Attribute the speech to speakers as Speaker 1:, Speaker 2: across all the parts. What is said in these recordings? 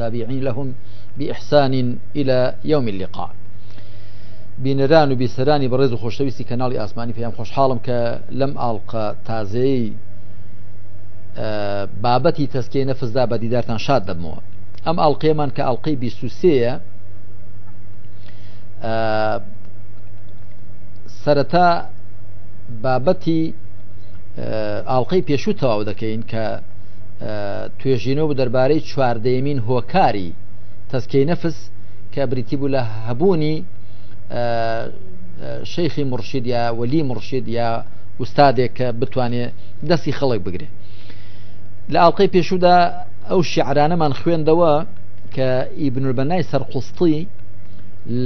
Speaker 1: والتابعين لهم بإحسان إلى يوم اللقاء بینەران و بیسەرانی بەڕێز و خۆشەویستی کەناڵی ئاسمانی پێیان خۆشحاڵم کە لەم ئاڵلقە تازەی بابەتی تەسکەی نەفزدا بە دیدارتان شاد دەبمەوە ئەم ئاڵلقێمان کە ئاڵلقی بیسوسەیە سەرەتا بابەتی ئاڵلقەی پێشوو تەواو دەکەین کە توێژینەوە دەربارەی چواردەیەمین هۆکاری تەسکەی نەفس کە بریتی بوو لە هەبوونی شەیخی مرشید یا وەلی مرشید یا ئوستادێک کە بتوانێت دەستی خەڵک بگرێ لە ئاڵلقەی پێشودا ئەو شیعرانەمان خوێندەوە کە ئیبنوربەنای سەرقوستی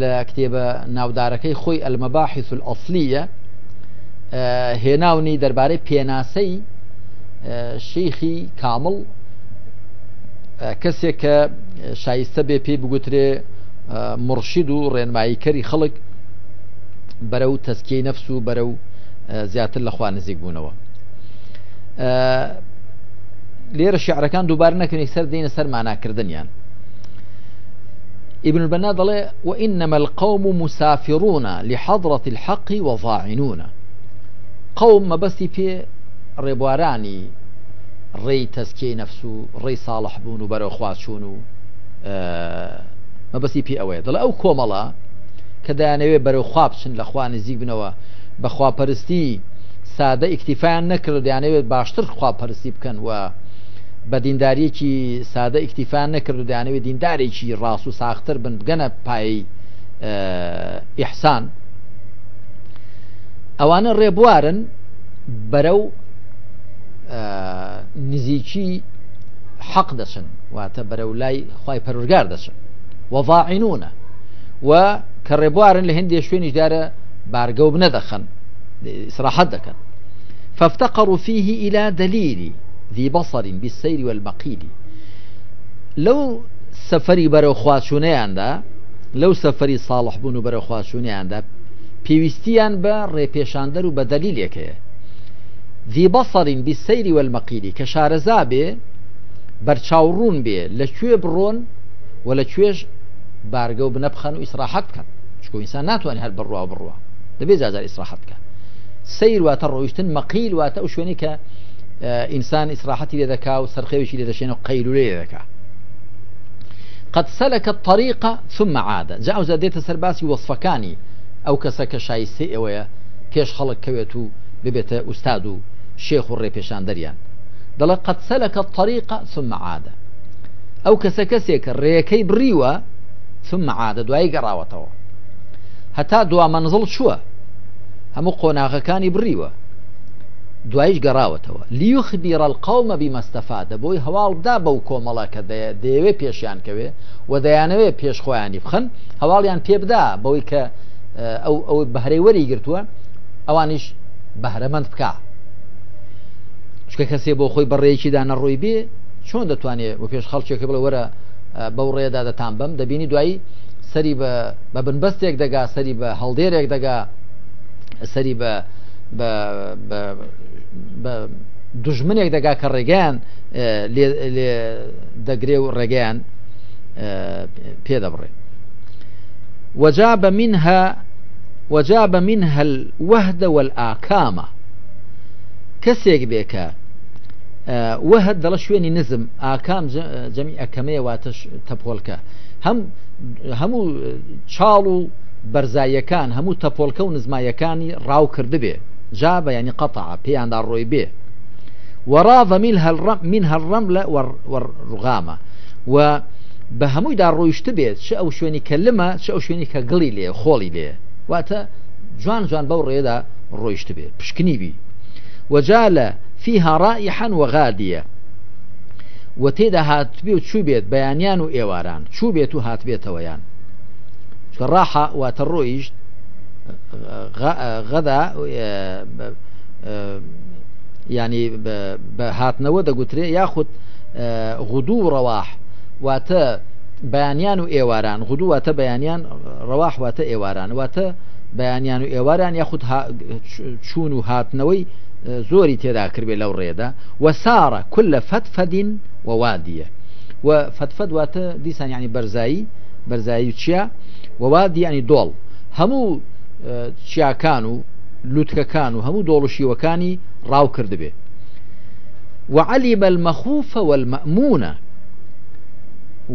Speaker 1: لە کتێبە ناودارەکەی خۆی ئەلمەباحیس ئەسلیە هێناونی دەربارەی پێناسەی شەیخی کامل کەسێک کە شایستە بێ پێی بگوترێ مرشید و ڕێنماییکەری خەڵک بەرە و تەسکیی نەفس و بەرە و زیاتر لەخوا نزیک بوونەوە لێرە شعرەکان دووبار نەکردنی سەر دێنە سەر ماناکردنیان ابن البنا دەڵێ وإنما القوم مسافرون لحضرة الحق وضاعنون قوم مەبەستی پێ ڕێبوارانی ڕێی تەسکی نەفس و ڕێی ساڵح بوون و بەرەخوا چوون و مەبەسی پێ ئەوەیە دڵ ئەو کۆمەڵە کە دایانەوێت بەرەخوا بچن لەخوا نزیک بنەوە بەخواپەرستی سادە ئیکتیفایان نەکرد دەیانەوێت باشتر خواپەرسی بکەن و بە دینداریەکی سادە ئیکتیفان نەکرد دەیانەوێت دیندارێکی ڕاست و ساختر بن بگەنە پایی ئیحسان ئەوانە ڕێبوارن بەرەو نزیکی حەق دەچن واتە بەرە لای خی پەرورگار دەچن وەڤاعینونە و کە ڕێبوارن لە هندێ شوێنیشدارە بارگە و بنەدەخن سراحەت دەکەن فافتقروا فيه إلى دليل ذي بصر بالسير والبقيل لو سفري برو خواشونياندا لو سفري صالح بوونو بەرە خواشونیاندا پێویستیان بە ڕێپێشاندەر و بە دلیلێکەیە ذي بصر بالسير والمقيل كشار زابي برشاورون بەرچاوڕون بێ لەکوێ بڕۆن و لە کوێش بارگە و بنەبخەن و ئیسراحەت بکەن چکۆئسان ناتوانێت هەر بڕوا بڕوە دەبێت زازار ئیسراحەت بکە سیر واتە ڕۆیشتن مەقیل واتە ئەو شوێنی کە اه، ئینسان قد سلك الطريقة ثم عاد جاء زاديت سرباسي وصفكاني أو كسك شايسي أويا كيش خلق كويتو ببيت أستاذو شێخ و ڕێپێشان دەریان دەڵە قەت سەلەکە تەریقا سمەعادە ئەو کەسە کەسێک کە ڕێەکەی بریوە سمەعادە دوایی گەڕاوەتەوە هەتا دوا مەنزڵ چووە هەموو قۆناغەکانی بریوە دوایش گەڕاوەتەوە لیوخبیرە قومە بیمەستەفادە بۆی هەواڵدا بەو کۆمەڵە کە دەیەوێ پێشیان کەوێ و دەیانەوێ پێشخۆیانی بخن هەواڵیان پێبدا بەوەی کە ئەو بەهرەی وەری گرتووە ئەوانیش بەهرەمەند بکە چکە کەسێ بۆ خۆی بەڕێکیدا نەڕووی بێ چۆن دەتوانێت و پێش خەڵکێکی بڵ وەرە بەو ڕێدا دەتان بم دەبینی دوایی سەری بە بنبەستێک دەگا سەری بە هەڵدێرێک دەگا سەری بە دژمنێک دەگا کە ڕێگەیان دەگرێ و ڕێگەیان پێدەبڕێ وجاب منها وجاب منها الوهدە والآكامة کەسێک بێ کە وەهت دەڵە شوێنی نزم ئاکام جەمی ئەەکەمەیە واتەش تەپۆلکە هەم هەموو چاڵ و بەرزایەکان هەموو تەپۆلکە و نزمایەکانی ڕاوکرد بێ جا بە ینی قەتع پێیاندا ڕۆی بێ وەڕاوە میل هەڵڕم من هەڵڕم لە ڕغامە و بە هەموویدا ڕۆیشت بێت چ ئەو شوێنی کە لمە چ ئەو شوێنی کە گڵی لێ خۆڵی لێ واتە جوان جوان بەو ڕێدا ڕۆیشت بێت پشکنیبی وەجا لە فيها رائحا وغادية وتيدا هاتبي وشو بيت بيانيان وإيواران شو بيت وهات بيت ويان راحة واترويج غدا ینی بە هاتنەوە دەگوترێت یاخود غودوو ڕەواح واتە بەیانیان و ئێواران غودوواتە بەیانیان ڕەواحواتە ئێواران واتە بەیانیان و ئێواران یاخود چوون و هاتنەوەی زۆری تێدا کردێ لەو ڕێدا وەسارە کل لە فەتفەدین ووادیە و فەتفەد واتە دیسان یعنی بەرزایی بەرزایی چیا ووادی ینی دۆڵ هەموو چیاکان و لوتکەکان و هەموو دۆڵشیوەکانی ڕاو کردبێ وعلم المخوف والمأمونة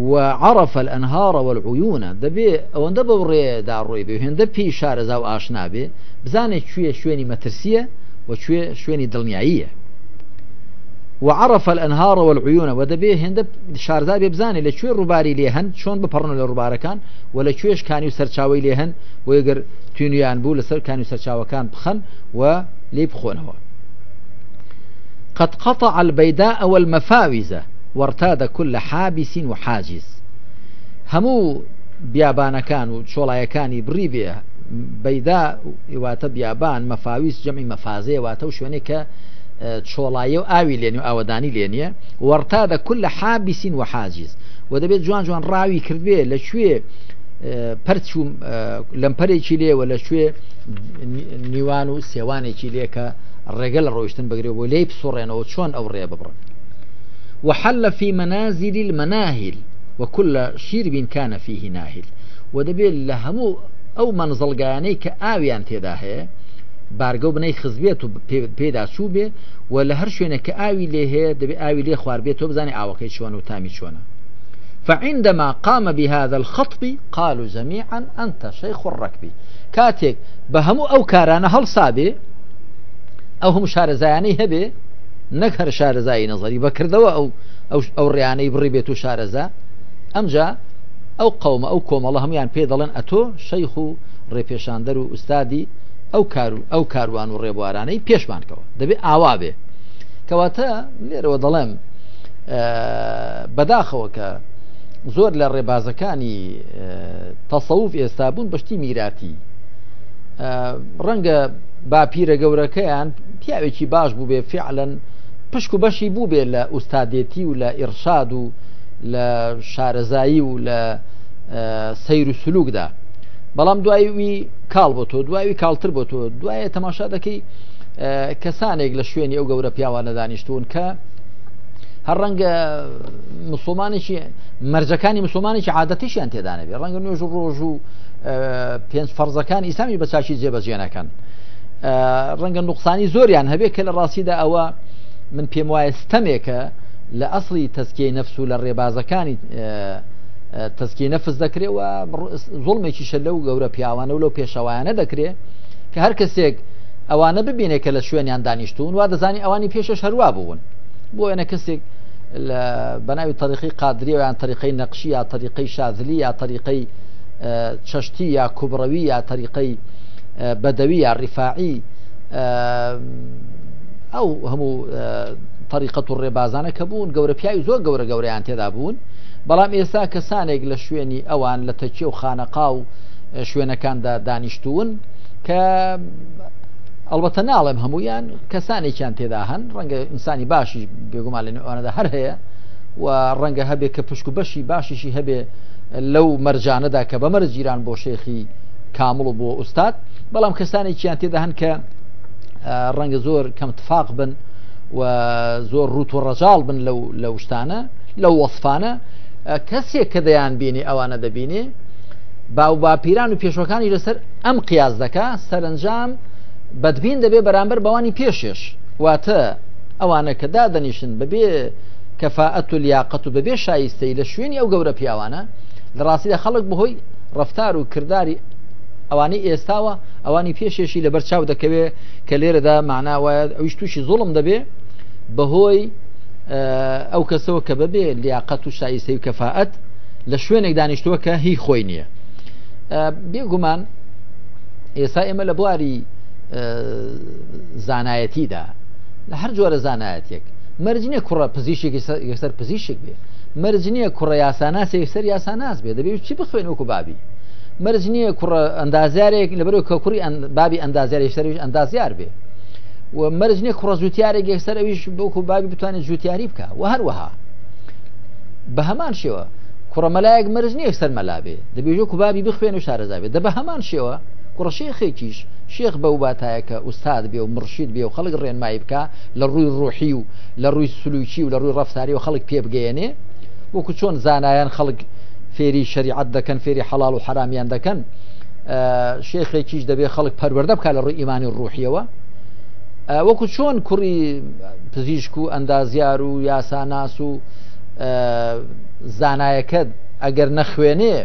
Speaker 1: وعرف الأنهار والعيون دبي أو ندب وريدا رويبي هند بي شارزا وآشنابي بزاني شوية شويني مترسية وشوي شويني دڵنیاییە وعرف الأنهار والعيون ودبي هند شارزا بيبزاني لشوي روباري ليهن شون ببرنو لروبارة كان ولا شويش كانوا سرچاوي ليهن ويقر تونيان بو لسر كانوا سرچاوي كان بخن وليبخونه قد قطع البيداء والمفاوز وارتاد كل حابس وحاجز همو كان و چۆڵایەکانی بريبيا بەیدا واتە بیابان مەفاویست جەمی مەفاازەیە واتە و شوێنێک کە چۆڵایە و ئاوی لێنێ و ئاوەدانی لێنە وەرتادە کل لە حابیسین و حاجز و دەبێت جوان جوان ڕاوی کردوێ لەکوێ پەرچوم لەمپەرێکی لێوە لەکوێ نیوان و سێوانێکی لێکە ڕێگە لە ڕۆیشتن بگرێ بۆ لێی بسوڕێنەوە چۆن ئەو ڕێ ببڕن وحل في منازل المناهل وكل شير بإمكان فيه ناهل ودبي لهمو ئەو مەنزەڵگانەی کە ئاویان تێدا هەیە بارگە بنەی خزبێت و پێدا چوو بێ و لە هەر شوێنە کە ئاوی لێ هەیە دەبێت ئاوی لێ خواردبێت تۆ بزانانی ئاوەکەی چۆن و تامی چۆنە فعندما قام بهذا الخطب قالوا جميعا أنت شيخ الركب كاتك بهمو أو كارانا هل صابي أو هم شارزاني هبي نكهر شارزاي نظري بكردوا أو أو, أو رياني بريبيتو شارزا أمجا ئەو قەومە ئەو کۆمەڵە هەمویان پێ دەڵێن ئەتۆ شەیخ و ڕێپێشاندەر و ئوستادی ئەو کار ئەو کاروان و ڕێبوارانەی پێشمانکەوە دەبێت ئاوا بێ کەواتە لێرەوە دەڵێم بەداخەوە کە زۆر لە ڕێبازەکانی تەسەوف ئێستا بوون بەشتی میراتی ڕەنگە باپیرە گەورەکەیان پیاوێکی باش بوو بێ فعلەن پشک و بەشی بوو بێ لە ئوستادێتی و لە ئێرشاد و لە شارەزایی و لە سیر و سلوکدا بەڵام دوایوی کاڵ بۆ تۆ دوایوی کاڵتر بۆ تۆ دوایە تەماشا دەکەی کەسانێک لە شوێنی ئەو گەورە پیاوانە دانیشتون کە هەر ڕەنگە مسلمانێکی مەرجەکانی مسلمانێکی عادەتیشیان تێدانەبێت ڕەنگە نوێژ ڕۆژ و پێنج فەرزەکان ئیسلامی بەچچی جێبەجێنەکەن ڕەنگە نوقسانی زۆریان هەبێت کە لە ڕاستیدا ئەوە من پێم وایە ستەمێکە لە ئەسلی تەسکی نەفس و لە ڕێبازەکانی تەسکی نەفس دەکرێەوە زڵمێکی شە لەو گەورە پیاوانە و لەو پێشەوایانە دەکرێت کە هەر کەسێک ئەوانە ببینێ کە لە شوێنیان دانیشتون وا دەزانی ئەوانی پێشە هەروە بوون بۆ ئەنە کەسێک بەناوی تەریقی قادریەوەیان تەریقی نەقشی یا تەریقی شازلی یا تەریقی چشتی یا کوبڕەوی یا تەریقی بەدەوی یا ڕیفاعی ئەو هەموو تەریقەت و ڕێبازانە کە بوون گەورە پیاوی زۆر گەورە گەوریان تێدا بوون بەڵام ئێستا کەسانێک لە شوێنی ئەوان لە تەچی و خانەقا و شوێنەکاندا دانیشتوون کە ئەڵبەتە ناڵێم هەمویان کەسانێکیان تێدا هەن ڕەنگە ئینسانی باشی بێگومان لە ئەوانەدا هەر هەیە و ڕەنگە هەبێت کە پشک و بەشی باشیشی هەبێ لەو مەرجانەدا کە بەمەرە جیران بۆ شێخی کامڵ بۆ ئوستاد بەڵام کەسانێکیان تێدا هەن کە ڕەنگە زۆر کەم تفاق بن و زۆر ڕوت و ڕەجاڵ بن لەو شتانە لەو وەصفانە کەسێک کە دەیان بینی ئەوانە دەبینی باو باپیران و پێشەکانی لەسەر ئەم قیاز دەکا سەرنجام بەدبین دەبێ بەرامبەر بەوانی پێشێش واتە ئەوانە کە دادەنیشن ببێ کەفاەت و لیاقەت و بەبێ شایستەی لە شوێنی ئەو گەورە پیاوانە لە ڕاستیدا خەڵک بەهۆی ڕفتار و کردداری ئەوانەی ئێستاوە ئەوانی پێشێشی لە بەرچاو دەکەوێت کە لێرەدا معناوایە ئەویش تووشی زوڵم دەبێ بەهۆی ئەو کەسەوە کە بەبێ لیاقەت و شایسەی و کەفاەت لە شوێنێک دانیشتووە کە هی خۆی نییە بێگومان ئێسا ئێمە لە بواری زانایەتیدا لە هەر جۆرە زانایەتێک مەرجینە کوڕە پزیشێکی سەر پزیشک بێ مەرجنیە کوڕە یاساناسێک سەر یاساناس بێ دەبێت چی بخوێن وەکو بابی مەرجنیە کوڕە ئەندازارێک لەبەرەوە کە کوڕی بابی ئەندازارێک سەرش ئەندازیار بێ و مەرج نیە کوڕە زووتارێک یەکسەر ئەویش بۆکو بابی بتوانێت زووتیاری بکە و هەروەها بە هەمان شێوە کوڕەمەلایەک مەرج نیە یەکسەر مەلابێ دەبێژۆ کوبابی بخوێن و شارەزابێ دە بە هەمان شێوە کوڕشێخێکیش شێخ بە وباتایەکە ئوستاد بێ و مرشید بێ و خەڵک ڕێنمایی بکە لە ڕووی ڕۆحی و لە ڕووی سلوکی و لە ڕووی ڕفتاری و خەڵک پێبگەێنێ وەکو چۆن زانایان خەڵک فێری شریعت دەکەن فێری حەڵال و حرامیان دەکەن شێخێکیش دەبێ خەڵک پەروەەردە بکە لە ڕووی ئیمانی ڕوحیەوە وەکو چۆن کوڕی پزیشک و ئەندازیار و یاساناس و زانایەکەت ئەگەر نەخوێنێ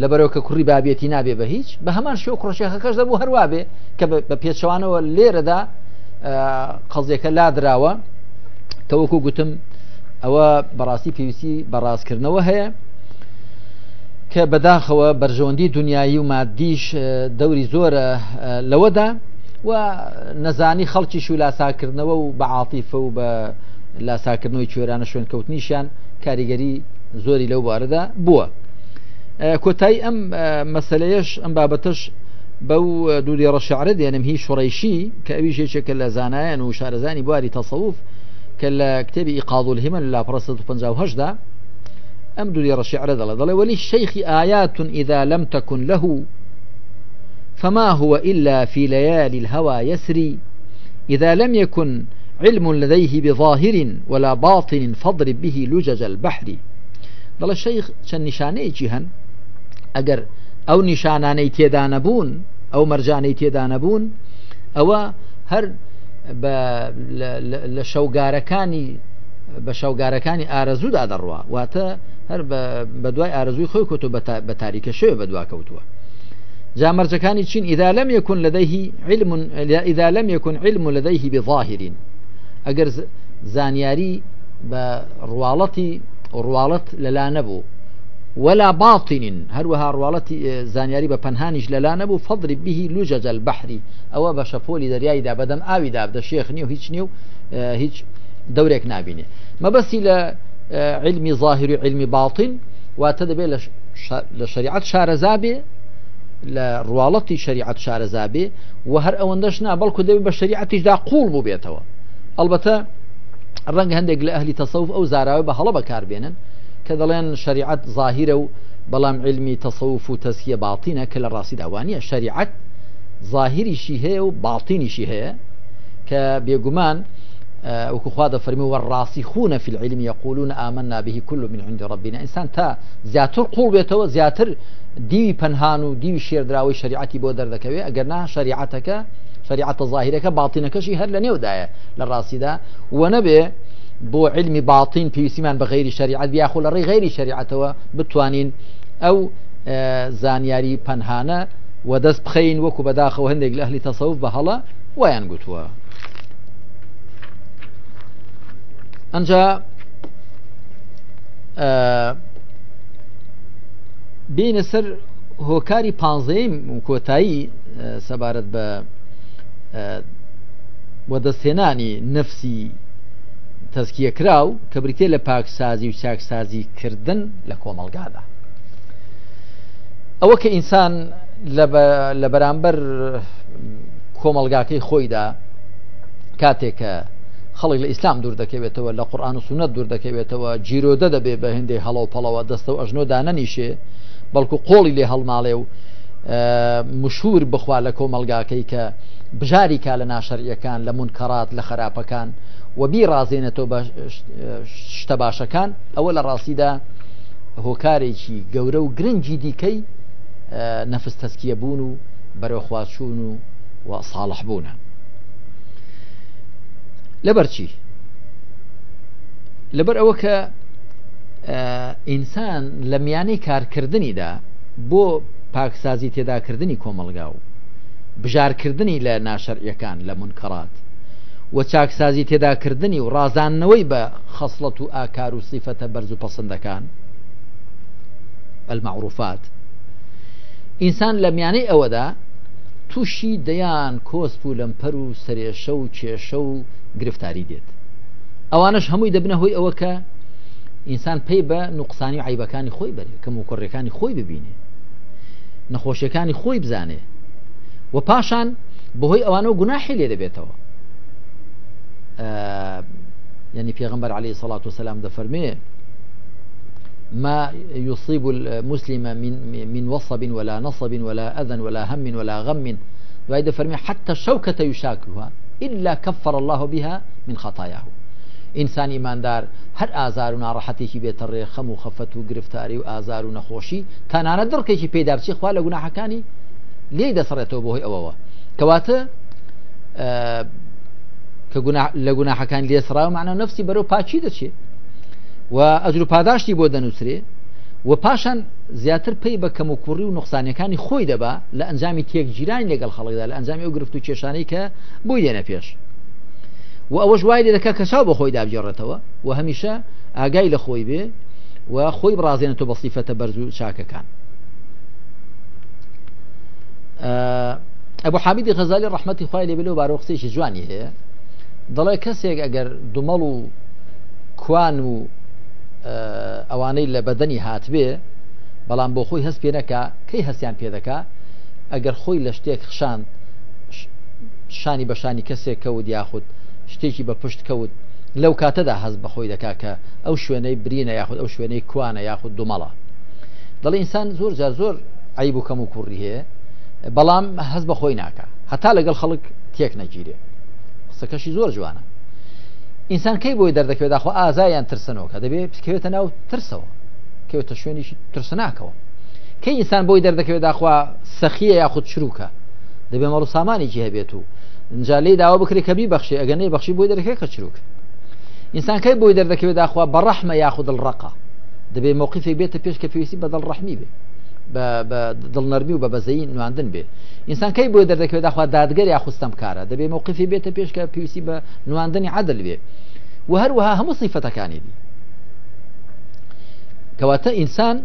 Speaker 1: لە بەرەوەکە کوڕی بابێتی نابێ بە هیچ بە هەمان شێو کڕۆشێخەکەش دەبوو هەروە بێ کە بە پێچەوانەوە لێرەدا قەزیەکە لادراوە تەوەکو گوتم ئەوە بەڕاستی پێویستی بەڕاستکردنەوە هەیە کە بەداخەوە بەرژەوەندی دنیای و مادیش دەوری زۆرە لەوەدا و نەزانی خەڵکی شو لاساکردنەوە و بە عاتیفە و بە لاساکردنەوەی کوێرانە شوێن کەوتنیشان کاریگەری زۆری لەو بارەدا بووە کۆتایی ئەم مەسلەیەش ئەم بابەتەش بەو دووری ڕەشعرە دێنم هی شڕیشی کە ئەوی شێچێکە لە زانایەن و شارەزانی بواری تەسەوف کە لە کتێبی ئیقاادول هیمە لە لاپڕ550دا ئەم دووری ڕەشعرە دەڵە دەڵێ وەلی شەیخی ئاياتون ئیدا لەم تەکن لەهوو فما هو إلا في ليالي الهوى يسري إذا لم يكن علم لديه بظاهر ولا باطن فاضرب به لجج البحر دڵە الشيخ شن نشاني جهن أقر أو نشاناني تيدانبون أو مرجاني تيدانبون أو هر ئەوە هەر لە شەوگارەکانی واتا هر ئارەزوودا دەڕوە خوي كتو بتاريك شوي ئارزووی كوتوا جامرجەکانی چین ئیدا لەم یکن لدەیهی علم ئیدا لەم یکن علم لدەیهی بظاهرین ئەگەر زانیاری بە ڕواڵەتی ڕواڵەت لەلا نەبوو ولا باطن هەروەها ڕواڵەتی زانیاری بە پەنهانیش لەلا نەبوو فەدری بهی لوجەجە بەحری ئەوە بە شەپۆلی دەریایدا بەدەم ئاویدا بدە شێخنی و هیچ نیو هیچ دەورێک نابینێ مەبەسی لە علمی ظاهری و علمی باڵتین واتە دەبێت لە شریعت شارەزابێ لە ڕواڵەتی شریعەت شارەزابێ و هەر ئەوەندەش نا بەڵکو دەبێت بە شریعەتیشدا قوڵ بوو بێتەوە ئەلبەتە ڕەنگ هەندێک لە ئەهلی تەسەوف ئەو زاراوی بە هەڵە بەکاربێنن کە دەڵێن شریعەت ظاهرە و بەڵام علمی تەسەوف و تەسیە باڵتینە کە لە ڕاستی داوانە شریعەت ظاهریشی هەیە و باڵتینیشی هەیە کە بێگومان وەکو خوا دەفەرمی وە ڕاستی خوونە فی العلم یقولون ئامەنا به كل من عند ربنا ئینسان تا زیاتر قوڵ بێتەوە زیاتر دیوی پەنهان و دیوی شێردراوی شریعتی بۆ دەردەکەوێت ئەگەر نا شریعەتەکە شریعەتە ظاهیرەکە باڵتینەکەشی هەر لە نێودایە لە ڕاستیدا وە نەبێ بۆ علمی باڵتین پێویستیمان بە غیری شریعت یاخۆ لە ڕێ غیری شریعەتەوە بتوانین ئەو زانیاری پەنهانە وە دەست بخەین وەکو بەداخەوە هەندێک لە هەلی تەسەوف بە هەڵە ویان گوتووە. ئەجا بینە سەر هۆکاری پانزەیم کۆتایی سەبارەت بە وەدەستێنانی نفسی تەسکیە کراو کە بریتێ لە پاکسازی و چاکسازی کردن لە کۆمەلگادا ئەوە کە ئینسان لە بەرامبەر کۆمەلگاکەی خۆیدا کاتێک کە خەڵک لە ئیسلام دوور دەکەوێتەوە لە قورآان و سونەت دوور دەکەوێتەوە جیرۆدە دەبێ بە هەندێک هەڵە و پەڵەوە دەستە و ئەژنۆدا نەنیشێ بەڵکو قۆڵی لێ هەڵماڵێ و مشهور بخوا لە کۆمەلگاکەی کە بژاری کا لە ناشەریەکان لە منکەڕات لە خراپەکان و بیڕازێنێتەوە بە شتە باشەکان ئەوە لە ڕاستیدا هۆکارێکی گەورە و گرنگی دیکەی نەفستەسکیە بوون و بەرەخواچوون و ساڵح بوونە. لەبەر چی لەبەر ئەوە کە ئینسان لە میانەی کارکردنیدا بۆ پاکسازی تێداکردنی کۆمەلگا و بژارکردنی لە ناشرعەکان لە منکەڕات و چاکسازی تێداکردنی و ڕازانەوەی بە خەصلت و ئاکار و سیفەتە بەرز و پەسەندەکان ئەلمەعروفات ئینسان لە میانەی ئەوەدا تووشی دەیان کۆسپ و لەمپەر و سرێشە و کێشە و گرفتاری دێت ئەوانش هەمووی دەبنە هۆی ئەوە کە ئینسان پێی بە نوقسانی عیبەکانی خۆی بەرێ کەم و کوڕەکانی خۆی ببینێ نەخۆشیەکانی خۆی بزانێ و پاشان بەهۆی ئەوانە و گوناحی لێ دەبێتەوە ینی پێغمبەر عليه سڵات و سلام دەفەرمێ ما يصيب المسلم من من وصب ولا نصب ولا أذى ولا هم ولا غم وإذا فرمي حتى الشوكة يشاكلها إلا كفر الله بها من خطاياه ئینسان ئیماندار هەر ئازار و ناڕەحەتێکی بێتە ڕێ خەم و خەفەت و گرفتاری و ئازار و نەخۆشی تەنانە دڕکێکی پێدارچی خوا لە او لێ دەسڕێتەوە بۆهی ئەوەوە کەواتە آه، کە لە گوناحەکان لێسراومانە نفسی بەرەو پاچی دەچێت و ئەجر و پاداشتی بۆ دەنووسێ و پاشان زیاتر پێی بە کەم و کوڕی و نقصانەکانی خۆی دەبا لە ئەنجامی تێک جیران لەگەڵ خەڵکدا لە ئەنجامی ئەو گرفت و کێشانەی کە بۆی دێنە پێش و ئەوەش وای لێ دەکە کەسا بە خۆی دابجێڕێتەوە و هەمیشە ئاگای لە خۆی بێ و خۆی بڕازێنێت تۆ بەسیفەتە بەرز و چاکەکان ئەبوو حامیدی غەزالی ڕحمەتی خخوای لێ بلو بارۆخسێکی جوانی هەیە دەڵێ کەسێک ئەگەر دومەڵ و کوان و ئەوانەی لە بەدەنی هاتبێ بەڵام بۆ خۆی هەست پێەکە کەی هەستیان پێدەکا ئەگەر خۆی لە شتێک خشان شانی بەشانی کەسێک کەوت یاخود شتێکی بە پشت کەوت لەو کاتەدا هەست بەخۆی دەکا کە ئەو شوێنەی برینە یاخود ئەو شوێنەی کوانە یاخود دومەڵە دڵی ئینسان زۆر جار زۆر عیب و کەم و کوڕی هەیە بەڵام هەست بەخۆی ناکە هەتا لەگەڵ خەڵک تێک نەگیرێ قسەکەشی زۆر جوانە ئینسان کەی بۆی دەردەکەوێت داخۆ ئازایان ترسنەوە کە دەبێت پسکەوێتە ناو ترسەوە کەوێتە شوێنیشی ترسناکەوە کە ئینسان بۆی دەردەکەوێت داخوا سەخیە یاخود شروکە دەبێ مەڵ سامانێکی هەبێت و جالی داوا بکری کەبی بەخشی ئەگەنەی بەخشی بۆی دەرەکەی کە چروک ئینسان کەی بۆی دەردەکەوێت داخوا بەڕەحمە یاخود ڕقا دەبێ مووقفی بێتە پێش کە پێویستی بەدڵ ڕحمی بێت دڵنەرمی و بە بەزەی نواندن بێ ئینسان کەی بۆی دەردەکەوێت داخوا دادگەر یا خوستم کارە دەبێ مووقفی بێتە پێشکە پێویستی بە نواندنی عادل بێ و هەروەها هەموو سیفەتەکانی دی کەواتە ئینسان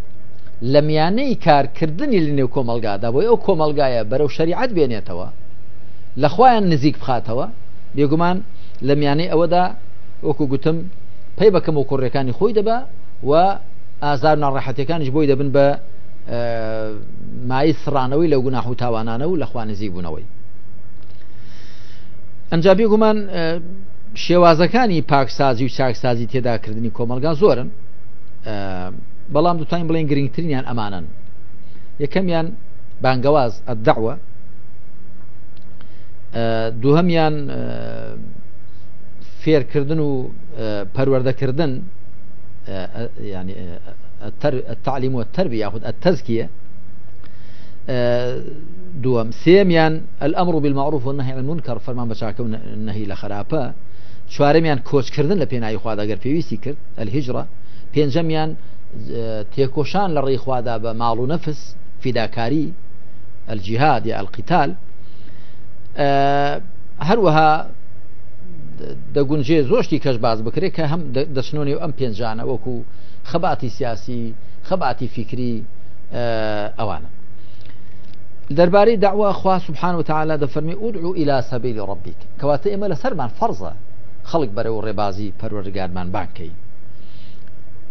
Speaker 1: لە میانەی کارکردنی لە نێو کۆمەلگادا بۆی ئەو کۆمەلگایە بەرەو شریعت بێنێتەوە لەخوایان نزیک بخاتەوە بێگومان لە میانەی ئەوەدا وەکو گوتم پێی بەکەم و کوڕەکانی خۆی دەبە و ئازار ناڕاحەتەکانیش بۆی دەبن بە مای سرانەوەی لە گوناح و تاوانانە و لە خوانزی بوونەوەی ئەنجابی گومان شێوازەکانی پاکسازی و چاکسازی تێداکردنی کۆمەلگا زۆرن بەڵام دوتان بڵێن گرنگترینیان ئەمانن یەکەمیان بانگەواز ئەداوە دووهمیان فێرکردن و پەروەردەکردن ینی التعلیم آه، و التزكية خود التزکیه دووەم سێمیان ئەمر بالمعروف و نهی المنکر فەرمان بەچاکە نهی كوش كردن لبين أي خواد أقر في ويسي كرد الهجرة بين تێکۆشان تيكوشان لري خواد ماڵ نفس في داكاري الجهاد يا القتال هروها آه، دەگونجێ زۆشتی کەش باز بکرێت کە هەم دەچنۆنی و ئەم پێنجانە وەکو خەباتی سیاسی خەباتی فکری ئەوانە دەربارەی داوا خوا سبحان وتعالا دەفەرمی ئودعو ئیلا سەبیلی ڕبیک کەواتە ئێمە لە سەرمان فەرزە خەڵک بەرەو ڕێبازی پەروەرگارمان بانکەی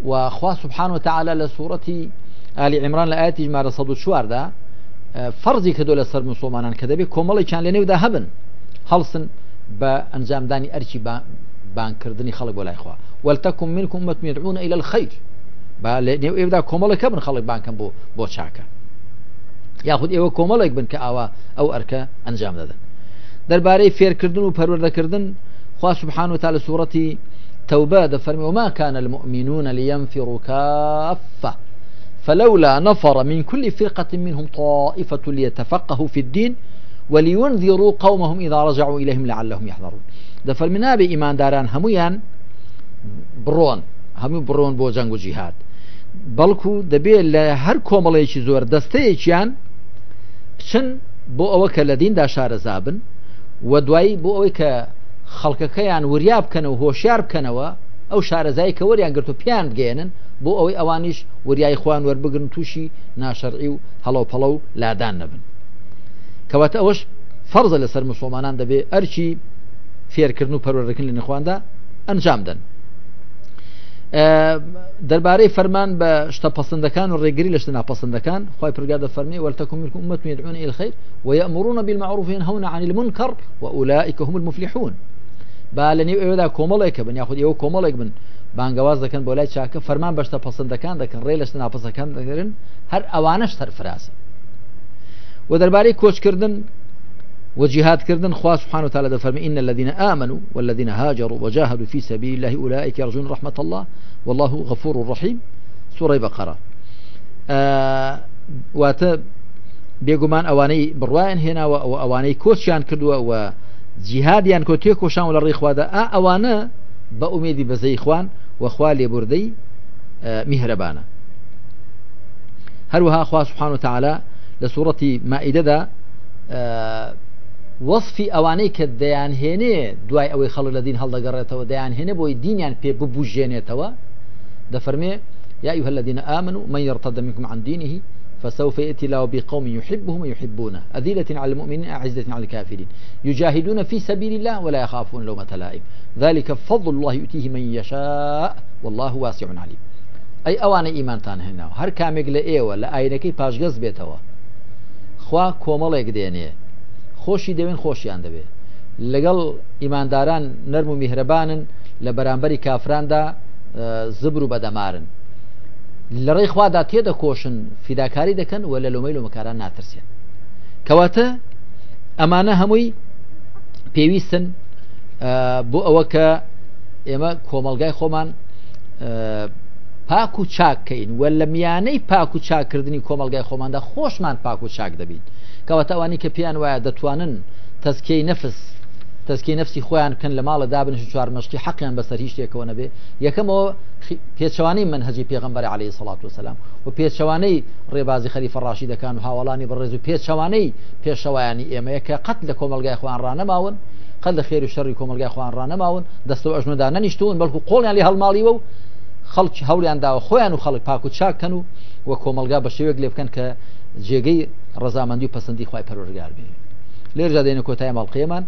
Speaker 1: وخوا سبحان وتعالا لە سوورەتی علی عمران لە ئاەتی ژمارە 1940دا فەرزی کە دۆ لە سەر مسلمانان کە دەبێت کۆمەڵی چان لە نێودا هەبن هەڵسن با با بان كردني خلق ولا اخوا ولتكن منكم امه يدعون إلى الخير با لە نێو ئێودا کۆمەڵەکە بن خەڵک بانکەم بو بۆ ياخذ ايوا ئێوە کۆمەڵێک بن او ئاوا ئەو ئەرکە ئەنجام دەدەن فير كردن و كردن خوا سبحانه وتعالى سورتي توبه ده فرمي وما كان المؤمنون لينفروا كافة فلولا نفر من كل فرقة منهم طائفة ليتفقهوا في الدين ولينذروا قومهم إذا رجعوا إليهم لعلهم يحذرون دفل منابي إيمان داران هميان برون هەموو بڕۆن بۆ جەنگ و جیهات بەڵکو دەبێت لە هەر کۆمەڵەیەکی زۆر دەستەیەکیان بچن بۆ ئەوە کە لە دیندا شارەزا بن و دوایی بۆ ئەوەی کە خەڵکەکەیان وریا بکەنەوە هۆشیار بکەنەوە ئەو شارەزایی کە وەریان گرت و پیان بگێنن بۆ ئەوەی ئەوانیش وریای خوان وەربگرن تووشی ناشەرعی و هەڵەوپەڵە و لادان نەبن کەواتە ئەوەش فەرزە لەسەر مسلمانان ده دەبێ ئەرچی فێرکردن و پەرەکردن لە نەخواندا ئەنجام دەن دەربارەی فەرمان بە شتە پسندەکان و ڕێگری لە شتە ناپسندەکان خی پرگادە فەرمی وەرتەکم میرکم ئومەت میدعون و یأمرون بالمعروف ینهون عن المنکر و اولائک هم المفلحون با لە دا ئێوەدا کۆمەڵێکە بن یاخود ئێوە کۆمەڵێک بن بانگەواز دەکەن بۆ لای چاکە فەرمان بەشتە پسندەکان دەکەن ڕێ لە شتە ناپسەکان دەگەرن هەر ئەوانەش هەر فراسە و و جهاد کردن خواه سبحانه وتعالى دفرم إن الذين آمنوا والذين هاجروا وجاهدوا في سبيل الله أولئك يرجون رحمة الله والله غفور رحيم سورة بقرة آه من اواني بروائن هنا و ئەو ئەوانەی کۆچیان کردوا و جیهادیان کو تێ کوشان و لە خواده اوانا با بە ئومێدی خوان و لێبوردەی آه، میهرەبانە مهربانا هروها خواه سبحانه تعالا لسورة مائدة دا آه اوانيك ديان هيني دواي هێنێ دوای ئەوەی خەڵک لە دین هەڵدەگەڕێتەوە دەیان يعني هێنێ بۆی دینیان پێ ببژێنێتەوە فرمي يا أيها الذين آمنوا من يرتد منكم عن دينه فسوف يأتي الله بقوم يحبهم ويحبونه أذلة على المؤمنين أعزة على الكافرين يجاهدون في سبيل الله ولا يخافون لومة لائم ذلك فضل الله يؤتيه من يشاء والله واسع عليم أي أوان إيمان تان هنا هر كامك لإيوة لآينكي باش قزبيتوا خوا کۆمەڵێک دێنێ خۆشی دەوێن خۆشیان دەبێت لەگەڵ ئیمانداران نەرم و میهرەبانن لە بەرامبەری کافراندا زبر و بەدەمارن لە ڕێی خوادا تێدەکۆشن فیداکاری دەکەن و لە لۆمەیل و مکاران ناترسێن کەواتە ئەمانە هەمووی پێویستن بۆ ئەوە کە ئێمە کۆمەلگای خۆمان پاک و چاککەین وە لە میانەی پاک و چاکردنی کۆمەلگای خۆماندا خۆشمان پاک و چاک دەبین کەواتەوانی کە پێیان وایە دەتوانن تەسکەی نەفس تەسکی نفسی خۆیان کن لە ماڵە دابن چوار مشکی حەقیان بەسەر هیچ شتێکەوە نەبێ یەکەمەوە پێچوانەی منهجی پێغمبەر عليه سلاات وسلام و پێچوانەی ڕێبازی خەری فەڕاشی دەکان و هاوڵانی بەڕێز و پێچوانەی پێشەوایانی ئێمەیە کە قەت لە کۆمەلگای خۆیان ڕانەماون قەت لە خێر و شەڕی کۆمەلگای خۆیان ڕانەماون دەستەوە ئەژمەدا نەنیشتون بەڵکو قۆڵیان لێ هەڵماڵیەوە و خەڵکی هەولیان داوە خۆیان و خەڵک پاک و چاکەن و وە کۆمەلگا بە شێوێک لێ بکەن کە جێگەی ڕزامەندی و پەسەندی خی پەرۆرگار بێ لێرجا دێنە کۆتای ماڵقیێمان